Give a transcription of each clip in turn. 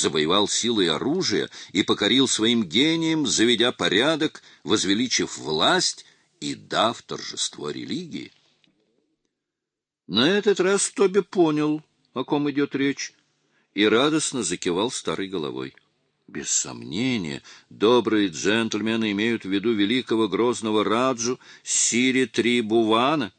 завоевал силой оружия и покорил своим гением, заведя порядок, возвеличив власть и дав торжество религии. На этот раз Тоби понял, о ком идет речь, и радостно закивал старой головой. Без сомнения, добрые джентльмены имеют в виду великого грозного Раджу Сири Трибувана,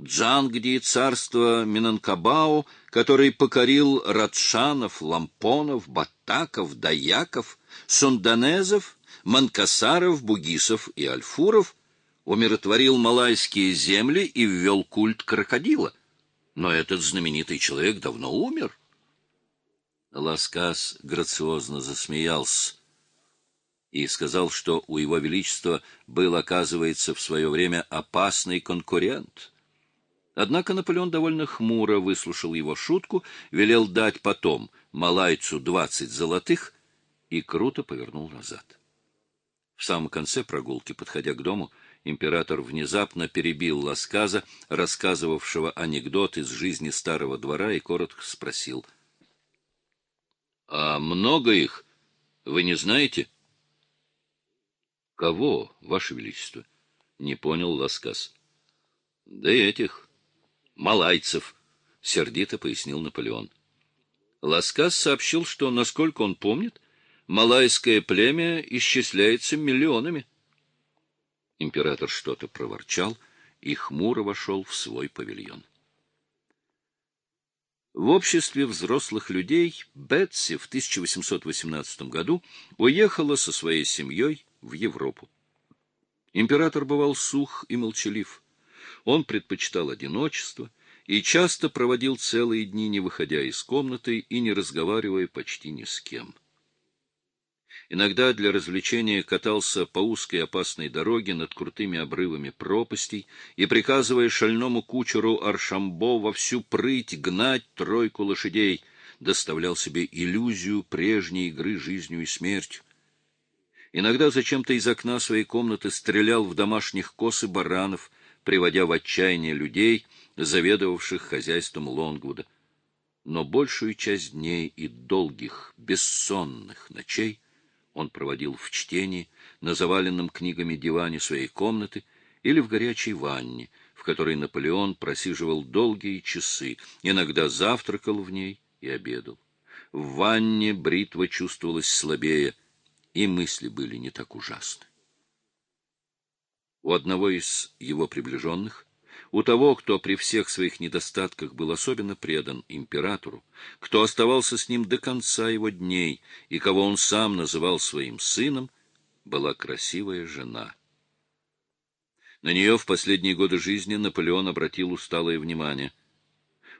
Джангди царства Минанкабау, который покорил Радшанов, Лампонов, Батаков, Даяков, Сунданезов, Манкасаров, Бугисов и Альфуров, умиротворил малайские земли и ввел культ крокодила. Но этот знаменитый человек давно умер. Ласкас грациозно засмеялся и сказал, что у его величества был, оказывается, в свое время опасный конкурент. Однако Наполеон довольно хмуро выслушал его шутку, велел дать потом малайцу двадцать золотых и круто повернул назад. В самом конце прогулки, подходя к дому, император внезапно перебил Ласказа, рассказывавшего анекдот из жизни старого двора, и коротко спросил — а много их? Вы не знаете? Кого, Ваше Величество? Не понял Ласкас. Да этих, малайцев, сердито пояснил Наполеон. Ласкас сообщил, что, насколько он помнит, малайское племя исчисляется миллионами. Император что-то проворчал и хмуро вошел в свой павильон. В обществе взрослых людей Бетси в 1818 году уехала со своей семьей в Европу. Император бывал сух и молчалив. Он предпочитал одиночество и часто проводил целые дни, не выходя из комнаты и не разговаривая почти ни с кем. Иногда для развлечения катался по узкой опасной дороге над крутыми обрывами пропастей и, приказывая шальному кучеру Аршамбо во всю прыть гнать тройку лошадей, доставлял себе иллюзию прежней игры жизнью и смертью. Иногда зачем-то из окна своей комнаты стрелял в домашних коз и баранов, приводя в отчаяние людей, заведовавших хозяйством Лонгвуда. Но большую часть дней и долгих, бессонных ночей — он проводил в чтении, на заваленном книгами диване своей комнаты или в горячей ванне, в которой Наполеон просиживал долгие часы, иногда завтракал в ней и обедал. В ванне бритва чувствовалась слабее, и мысли были не так ужасны. У одного из его приближенных у того, кто при всех своих недостатках был особенно предан императору, кто оставался с ним до конца его дней и кого он сам называл своим сыном, была красивая жена. На нее в последние годы жизни Наполеон обратил усталое внимание.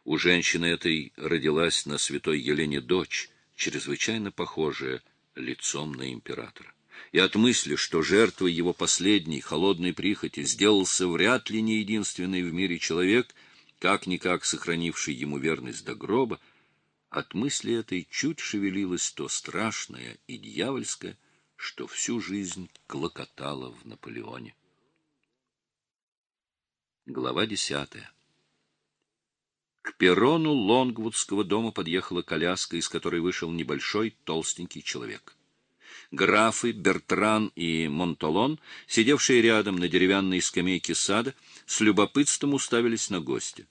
У женщины этой родилась на святой Елене дочь, чрезвычайно похожая лицом на императора и от мысли, что жертвой его последней холодной прихоти сделался вряд ли не единственный в мире человек, как-никак сохранивший ему верность до гроба, от мысли этой чуть шевелилось то страшное и дьявольское, что всю жизнь клокотало в Наполеоне. Глава десятая К перрону Лонгвудского дома подъехала коляска, из которой вышел небольшой толстенький человек графы Бертран и Монтолон, сидевшие рядом на деревянной скамейке сада, с любопытством уставились на гостя.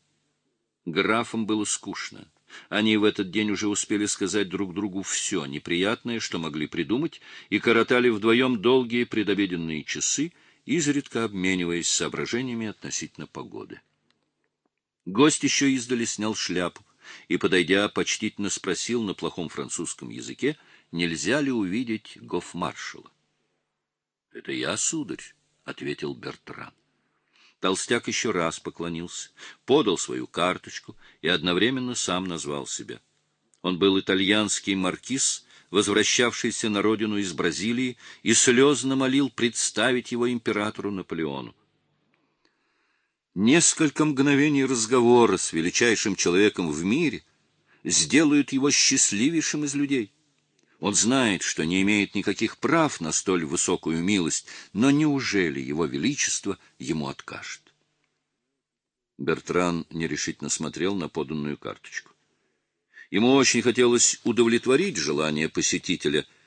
Графам было скучно. Они в этот день уже успели сказать друг другу все неприятное, что могли придумать, и коротали вдвоем долгие предобеденные часы, изредка обмениваясь соображениями относительно погоды. Гость еще издали снял шляпу и, подойдя, почтительно спросил на плохом французском языке, нельзя ли увидеть гофмаршала. — Это я, сударь, — ответил Бертран. Толстяк еще раз поклонился, подал свою карточку и одновременно сам назвал себя. Он был итальянский маркиз, возвращавшийся на родину из Бразилии, и слезно молил представить его императору Наполеону. Несколько мгновений разговора с величайшим человеком в мире сделают его счастливейшим из людей. Он знает, что не имеет никаких прав на столь высокую милость, но неужели его величество ему откажет? Бертран нерешительно смотрел на поданную карточку. Ему очень хотелось удовлетворить желание посетителя —